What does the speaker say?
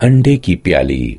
अंडे की प्याली।